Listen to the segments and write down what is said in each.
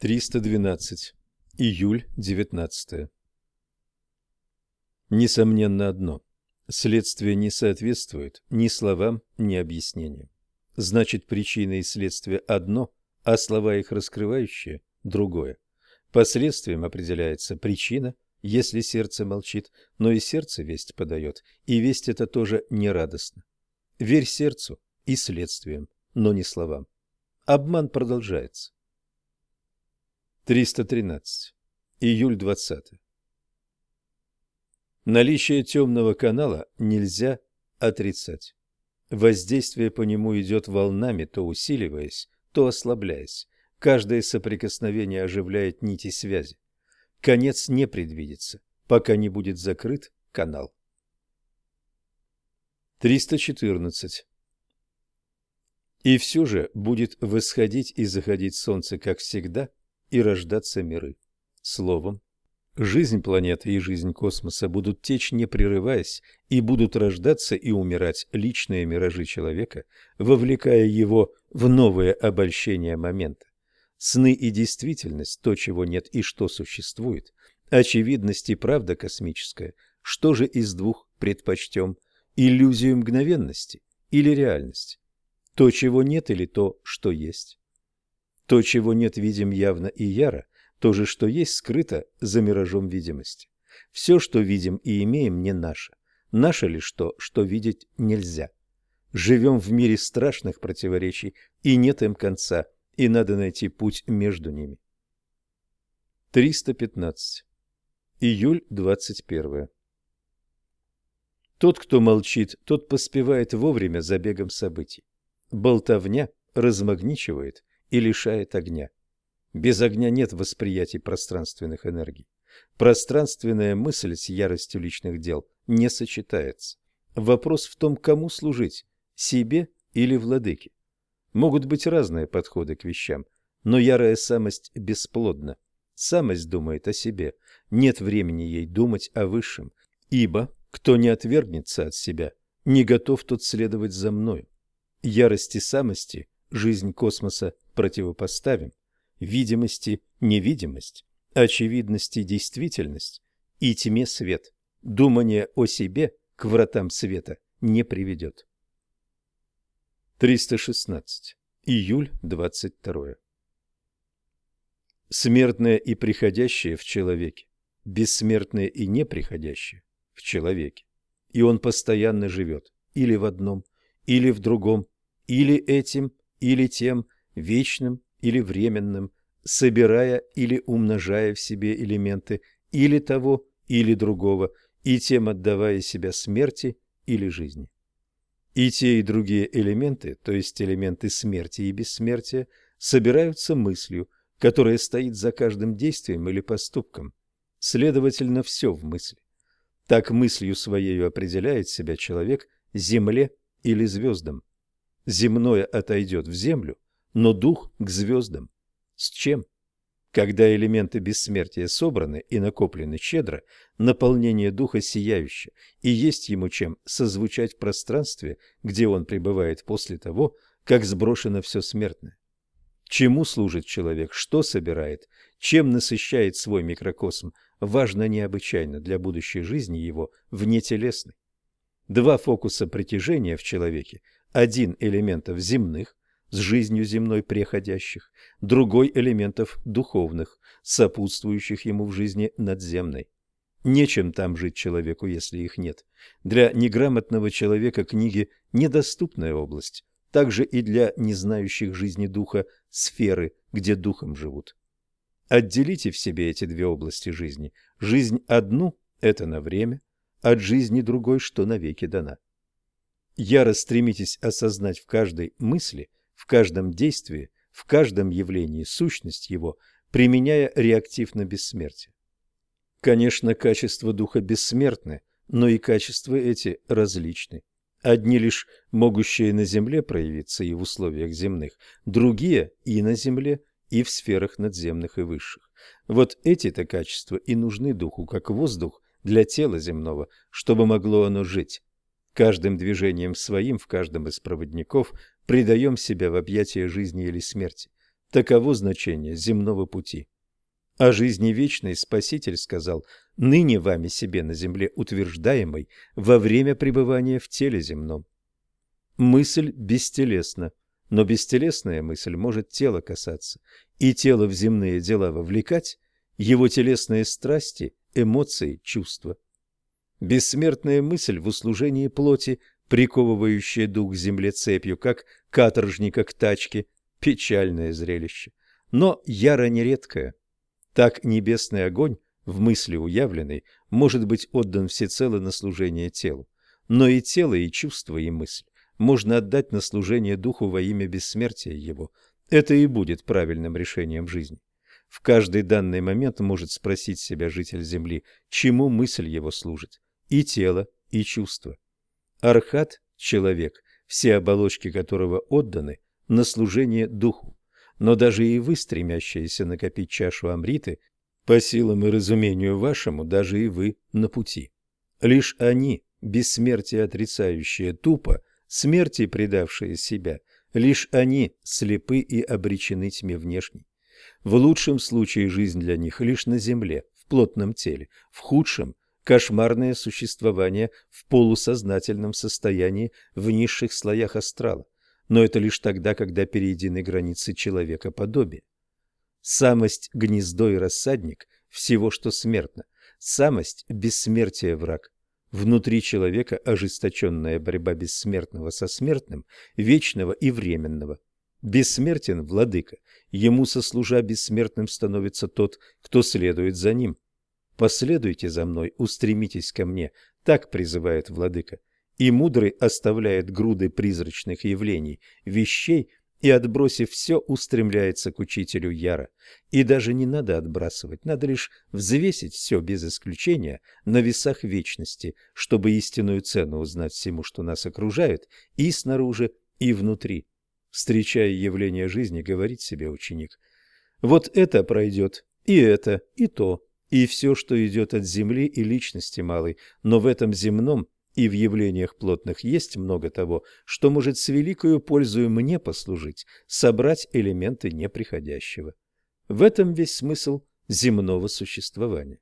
312. Июль 19. Несомненно одно. Следствие не соответствует ни словам, ни объяснениям. Значит, причина и следствие одно, а слова их раскрывающие – другое. Последствием определяется причина, если сердце молчит, но и сердце весть подает, и весть это тоже нерадостно. Верь сердцу и следствиям, но не словам. Обман продолжается. 313. Июль 20. Наличие темного канала нельзя отрицать. Воздействие по нему идет волнами, то усиливаясь, то ослабляясь. Каждое соприкосновение оживляет нити связи. Конец не предвидится, пока не будет закрыт канал. 314. И все же будет восходить и заходить солнце, как всегда, и рождаться миры. Словом, жизнь планеты и жизнь космоса будут течь не прерываясь, и будут рождаться и умирать личные миражи человека, вовлекая его в новые обольщения момента. Сны и действительность, то, чего нет и что существует, очевидность и правда космическая, что же из двух предпочтем, иллюзию мгновенности или реальность? То, чего нет или то, что есть? То, чего нет, видим явно и яро, то же, что есть, скрыто за миражом видимости. Все, что видим и имеем, не наше. Наше лишь то, что видеть нельзя. Живем в мире страшных противоречий, и нет им конца, и надо найти путь между ними. 315. Июль 21. Тот, кто молчит, тот поспевает вовремя за бегом событий. Болтовня размагничивает и лишает огня. Без огня нет восприятия пространственных энергий. Пространственная мысль с яростью личных дел не сочетается. Вопрос в том, кому служить – себе или владыке. Могут быть разные подходы к вещам, но ярая самость бесплодна. Самость думает о себе, нет времени ей думать о высшем, ибо кто не отвергнется от себя, не готов тот следовать за мною. Ярости самости жизнь космоса противопоставим, видимости невидимость, очевидности действительность и тьме свет. Думание о себе к вратам света не приведет. 316. Июль 22. Смертное и приходящее в человеке, бессмертное и неприходящее в человеке. И он постоянно живет или в одном, или в другом, или этим, или тем, вечным или временным, собирая или умножая в себе элементы или того, или другого, и тем отдавая себя смерти или жизни. И те, и другие элементы, то есть элементы смерти и бессмертия, собираются мыслью, которая стоит за каждым действием или поступком. Следовательно, все в мысли. Так мыслью своей определяет себя человек земле или звездам. Земное отойдет в землю, но дух к звездам. С чем? Когда элементы бессмертия собраны и накоплены щедро, наполнение духа сияюще, и есть ему чем созвучать в пространстве, где он пребывает после того, как сброшено все смертное. Чему служит человек, что собирает, чем насыщает свой микрокосм, важно необычайно для будущей жизни его внетелесной. Два фокуса притяжения в человеке, один элементов земных, с жизнью земной преходящих, другой элементов духовных, сопутствующих ему в жизни надземной. Нечем там жить человеку, если их нет. Для неграмотного человека книги – недоступная область, также и для незнающих жизни духа сферы, где духом живут. Отделите в себе эти две области жизни. Жизнь одну – это на время, от жизни другой, что навеки дана. Яро стремитесь осознать в каждой мысли – в каждом действии, в каждом явлении сущность его, применяя реактив на бессмертие. Конечно, качества духа бессмертны, но и качества эти различны. Одни лишь могущие на земле проявиться и в условиях земных, другие и на земле, и в сферах надземных и высших. Вот эти-то качества и нужны духу, как воздух для тела земного, чтобы могло оно жить. Каждым движением своим в каждом из проводников предаем себя в объятия жизни или смерти. Таково значение земного пути. О жизни вечной Спаситель сказал, ныне вами себе на земле утверждаемой во время пребывания в теле земном. Мысль бестелесна, но бестелесная мысль может тело касаться, и тело в земные дела вовлекать, его телесные страсти, эмоции, чувства. Бессмертная мысль в услужении плоти, приковывающая дух к земле цепью, как каторжника к тачке, печальное зрелище, но яро нередкое. Так небесный огонь, в мысли уявленный, может быть отдан всецело на служение телу, но и тело, и чувство, и мысль можно отдать на служение духу во имя бессмертия его. Это и будет правильным решением жизни. В каждый данный момент может спросить себя житель Земли, чему мысль его служит, и тело, и чувство. Архат – человек, все оболочки которого отданы на служение духу. Но даже и вы, стремящиеся накопить чашу Амриты, по силам и разумению вашему, даже и вы на пути. Лишь они, бессмертие отрицающие тупо, смерти предавшие себя, лишь они слепы и обречены тьме внешней. В лучшем случае жизнь для них лишь на земле, в плотном теле, в худшем – кошмарное существование в полусознательном состоянии в низших слоях астрала, но это лишь тогда, когда перейдены границы человекоподобия. Самость – гнездо и рассадник всего, что смертно. Самость – бессмертие враг. Внутри человека ожесточенная борьба бессмертного со смертным, вечного и временного. Бессмертен владыка, ему сослужа бессмертным становится тот, кто следует за ним. «Последуйте за мной, устремитесь ко мне», так призывает владыка. И мудрый оставляет груды призрачных явлений, вещей, и, отбросив все, устремляется к учителю Яра. И даже не надо отбрасывать, надо лишь взвесить все без исключения на весах вечности, чтобы истинную цену узнать всему, что нас окружает, и снаружи, и внутри. Встречая явление жизни, говорит себе ученик, вот это пройдет, и это, и то, и все, что идет от земли и личности малой, но в этом земном и в явлениях плотных есть много того, что может с великою пользою мне послужить, собрать элементы неприходящего. В этом весь смысл земного существования.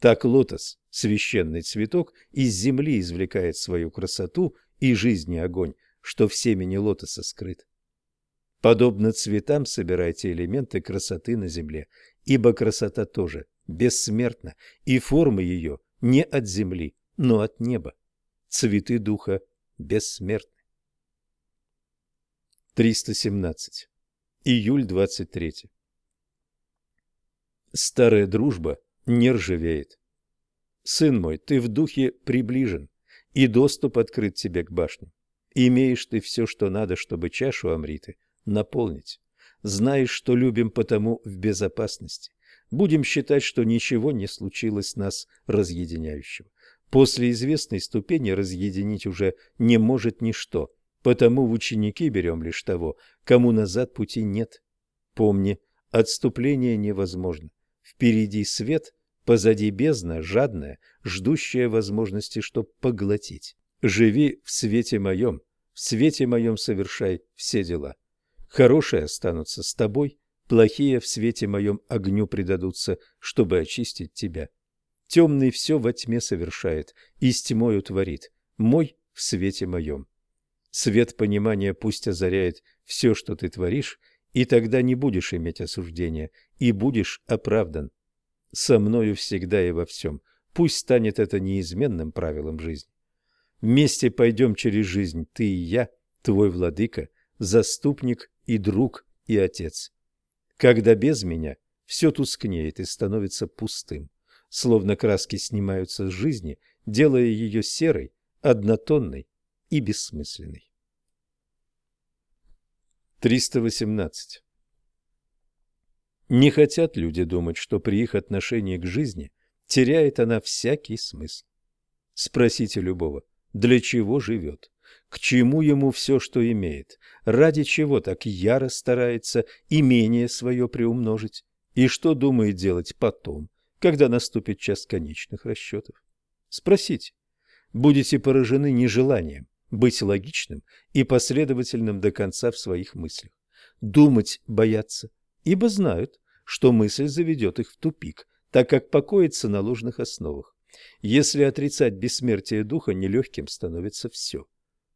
Так лотос, священный цветок, из земли извлекает свою красоту и жизни огонь, что в семени лотоса скрыт. Подобно цветам собирайте элементы красоты на земле, ибо красота тоже бессмертна, и форма ее не от земли, но от неба цветы духа бессмертны. 317. Июль 23. Старая дружба не ржавеет. Сын мой, ты в духе приближен, и доступ открыт тебе к башне. Имеешь ты все, что надо, чтобы чашу Амриты наполнить. Знаешь, что любим потому в безопасности. Будем считать, что ничего не случилось нас разъединяющего. После известной ступени разъединить уже не может ничто, потому в ученики берем лишь того, кому назад пути нет. Помни, отступление невозможно. Впереди свет, позади бездна, жадная, ждущая возможности, чтоб поглотить. Живи в свете моем, в свете моем совершай все дела. Хорошие останутся с тобой, плохие в свете моем огню предадутся, чтобы очистить тебя. Темный все во тьме совершает и с тьмою творит, мой в свете моем. Свет понимания пусть озаряет все, что ты творишь, и тогда не будешь иметь осуждения, и будешь оправдан. Со мною всегда и во всем. Пусть станет это неизменным правилом жизни. Вместе пойдем через жизнь, ты и я, твой владыка, заступник и друг и отец. Когда без меня все тускнеет и становится пустым словно краски снимаются с жизни, делая ее серой, однотонной и бессмысленной. 318. Не хотят люди думать, что при их отношении к жизни теряет она всякий смысл. Спросите любого, для чего живет, к чему ему все, что имеет, ради чего так яро старается имение свое приумножить, и что думает делать потом, когда наступит час конечных расчетов. Спросите, будете поражены нежеланием быть логичным и последовательным до конца в своих мыслях. думать боятся, ибо знают, что мысль заведет их в тупик, так как покоится на ложных основах. Если отрицать бессмертие духа, нелегким становится все.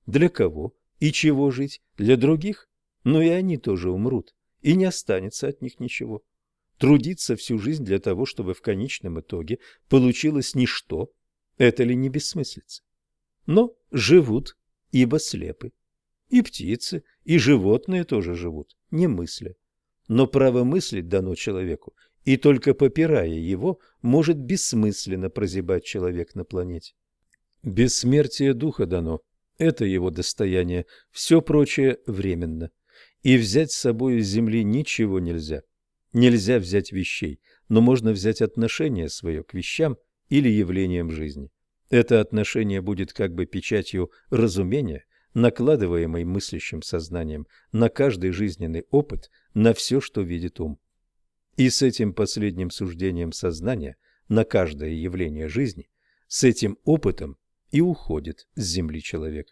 Для кого и чего жить? Для других? Но и они тоже умрут, и не останется от них ничего. Трудиться всю жизнь для того, чтобы в конечном итоге получилось ничто, это ли не бессмыслица? Но живут, ибо слепы. И птицы, и животные тоже живут, не мысля. Но право мыслить дано человеку, и только попирая его, может бессмысленно прозябать человек на планете. Бессмертие духа дано, это его достояние, все прочее временно. И взять с собой из земли ничего нельзя. Нельзя взять вещей, но можно взять отношение свое к вещам или явлениям жизни. Это отношение будет как бы печатью разумения, накладываемой мыслящим сознанием на каждый жизненный опыт, на все, что видит ум. И с этим последним суждением сознания на каждое явление жизни, с этим опытом и уходит с земли человек.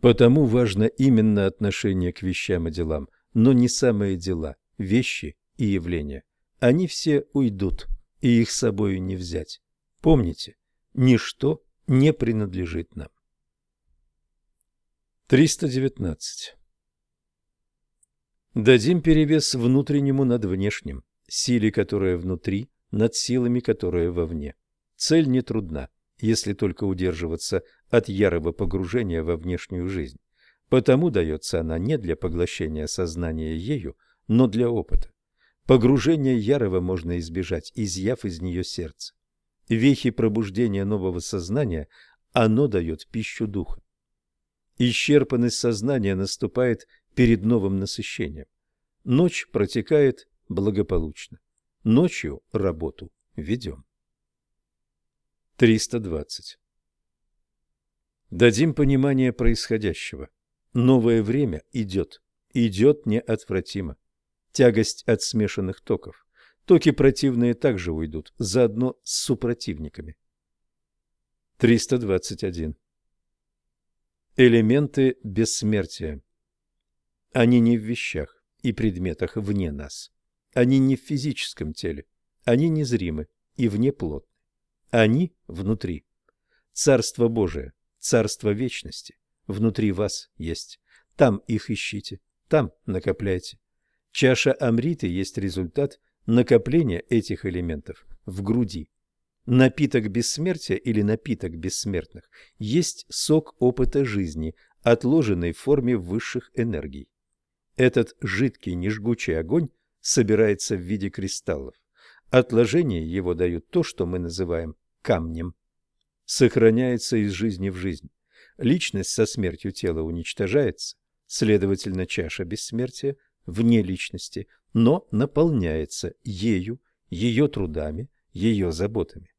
Потому важно именно отношение к вещам и делам, но не самые дела, вещи и явления. Они все уйдут, и их с собою не взять. Помните, ничто не принадлежит нам. 319. Дадим перевес внутреннему над внешним силе, которая внутри, над силами, которые вовне. Цель не трудна, если только удерживаться от ярого погружения во внешнюю жизнь. Потому дается она не для поглощения сознания ею, но для опыта. Погружение ярого можно избежать, изъяв из нее сердце. Вехи пробуждения нового сознания оно дает пищу духа. Исчерпанность сознания наступает перед новым насыщением. Ночь протекает благополучно. Ночью работу ведем. 320. Дадим понимание происходящего. Новое время идет, идет неотвратимо. Тягость от смешанных токов. Токи противные также уйдут, заодно с супротивниками. 321. Элементы бессмертия. Они не в вещах и предметах вне нас. Они не в физическом теле, они незримы и вне плотны. Они внутри. Царство Божие, царство вечности внутри вас есть. Там их ищите, там накопляйте. Чаша Амриты есть результат накопления этих элементов в груди. Напиток бессмертия или напиток бессмертных есть сок опыта жизни, отложенный в форме высших энергий. Этот жидкий нежгучий огонь собирается в виде кристаллов. Отложения его дают то, что мы называем камнем. Сохраняется из жизни в жизнь. Личность со смертью тела уничтожается, следовательно, чаша бессмертия вне личности, но наполняется ею, ее трудами, ее заботами.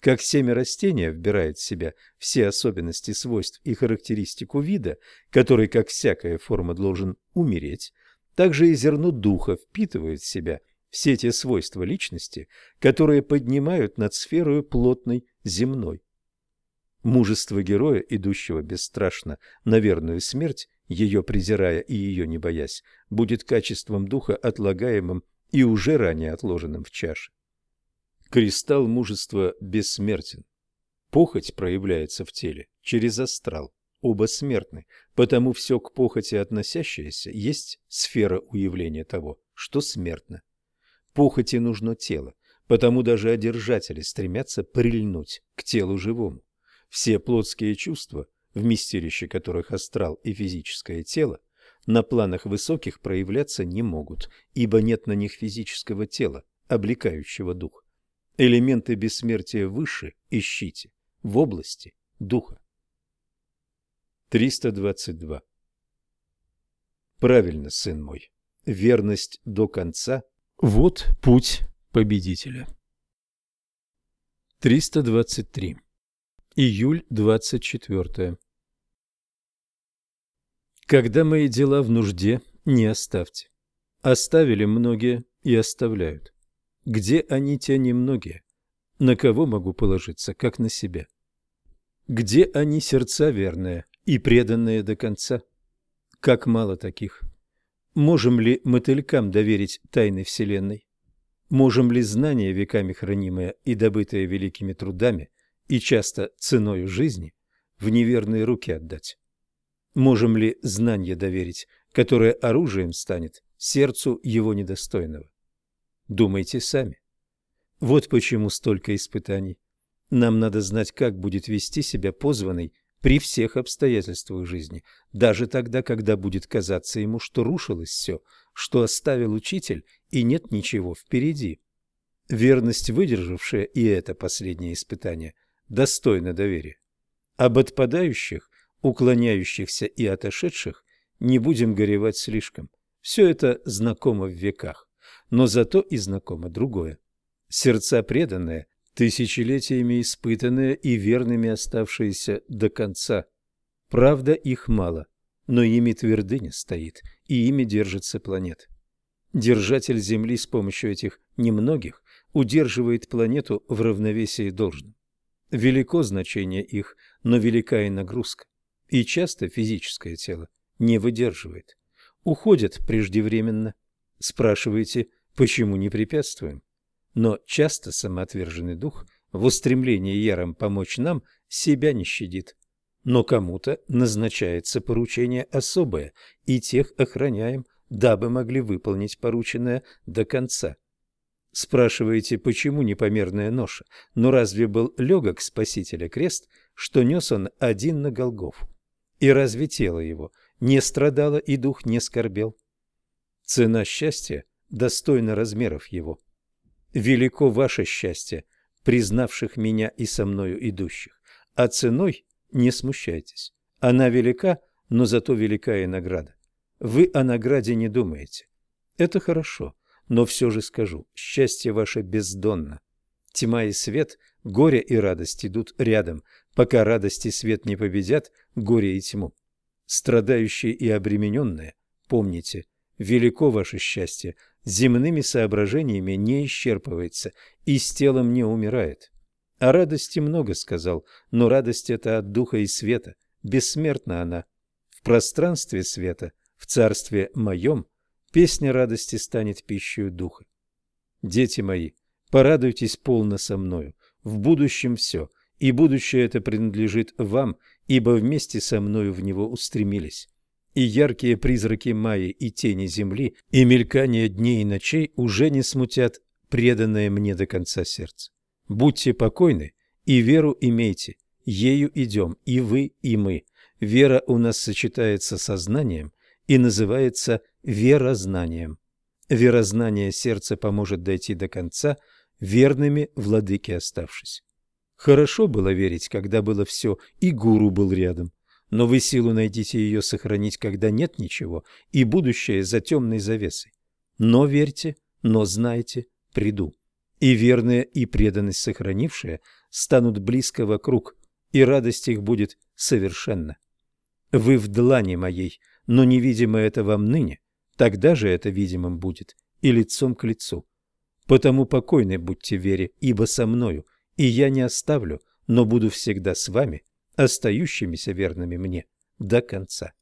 Как семя растения вбирает в себя все особенности свойств и характеристику вида, который, как всякая форма, должен умереть, также и зерно духа впитывает в себя все те свойства личности, которые поднимают над сферою плотной земной. Мужество героя, идущего бесстрашно на верную смерть, ее презирая и ее не боясь, будет качеством духа отлагаемым и уже ранее отложенным в чаше. Кристалл мужества бессмертен. Похоть проявляется в теле через астрал оба смертны, потому все к похоти относящееся есть сфера уявления того, что смертно. Похоти нужно тело, потому даже одержатели стремятся прильнуть к телу живому. Все плотские чувства, вместилище которых астрал и физическое тело, на планах высоких проявляться не могут, ибо нет на них физического тела, облекающего дух. Элементы бессмертия выше ищите в области духа. 322. Правильно, сын мой. Верность до конца – вот путь победителя. 323. Июль 24. Когда мои дела в нужде, не оставьте. Оставили многие и оставляют. Где они, те немногие? На кого могу положиться, как на себя? Где они, сердца верные? и преданные до конца. Как мало таких. Можем ли мотылькам доверить тайны Вселенной? Можем ли знания, веками хранимые и добытые великими трудами, и часто ценою жизни, в неверные руки отдать? Можем ли знание доверить, которое оружием станет сердцу его недостойного? Думайте сами. Вот почему столько испытаний. Нам надо знать, как будет вести себя позванный при всех обстоятельствах жизни, даже тогда, когда будет казаться ему, что рушилось все, что оставил учитель и нет ничего впереди. Верность, выдержавшая и это последнее испытание, достойна доверия. Об отпадающих, уклоняющихся и отошедших не будем горевать слишком. Все это знакомо в веках, но зато и знакомо другое. Сердца преданные, тысячелетиями испытанные и верными оставшиеся до конца. Правда, их мало, но ими твердыня стоит, и ими держится планета. Держатель Земли с помощью этих немногих удерживает планету в равновесии должным. Велико значение их, но велика и нагрузка. И часто физическое тело не выдерживает. Уходят преждевременно. Спрашиваете, почему не препятствуем? Но часто самоотверженный дух в устремлении яром помочь нам себя не щадит. Но кому-то назначается поручение особое, и тех охраняем, дабы могли выполнить порученное до конца. Спрашиваете, почему непомерная ноша? Но разве был легок Спасителя крест, что нес он один на Голгофу? И разве тело его не страдало и дух не скорбел? Цена счастья достойна размеров его. Велико ваше счастье, признавших меня и со мною идущих, а ценой не смущайтесь. Она велика, но зато велика и награда. Вы о награде не думаете. Это хорошо, но все же скажу, счастье ваше бездонно. Тьма и свет, горе и радость идут рядом, пока радость и свет не победят горе и тьму. Страдающие и обремененные, помните, велико ваше счастье, земными соображениями не исчерпывается и с телом не умирает. О радости много сказал, но радость это от духа и света, бессмертна она. В пространстве света в царстве моем песня радости станет пищей духа. Дети мои, порадуйтесь полно со мною, в будущем все, и будущее это принадлежит вам, ибо вместе со мною в него устремились. И яркие призраки мая и тени земли, и мелькание дней и ночей уже не смутят преданное мне до конца сердце. Будьте покойны и веру имейте, ею идем и вы, и мы. Вера у нас сочетается со знанием, и называется верознанием. Верознание сердца поможет дойти до конца, верными владыки оставшись. Хорошо было верить, когда было все, и гуру был рядом. Но вы силу найдите ее сохранить, когда нет ничего, и будущее за темной завесой. Но верьте, но знайте, приду. И верные, и преданность сохранившие станут близко вокруг, и радость их будет совершенна. Вы в длани моей, но невидимо это вам ныне, тогда же это видимым будет и лицом к лицу. Потому покойны будьте вере, ибо со мною, и я не оставлю, но буду всегда с вами, остающимися верными мне до конца.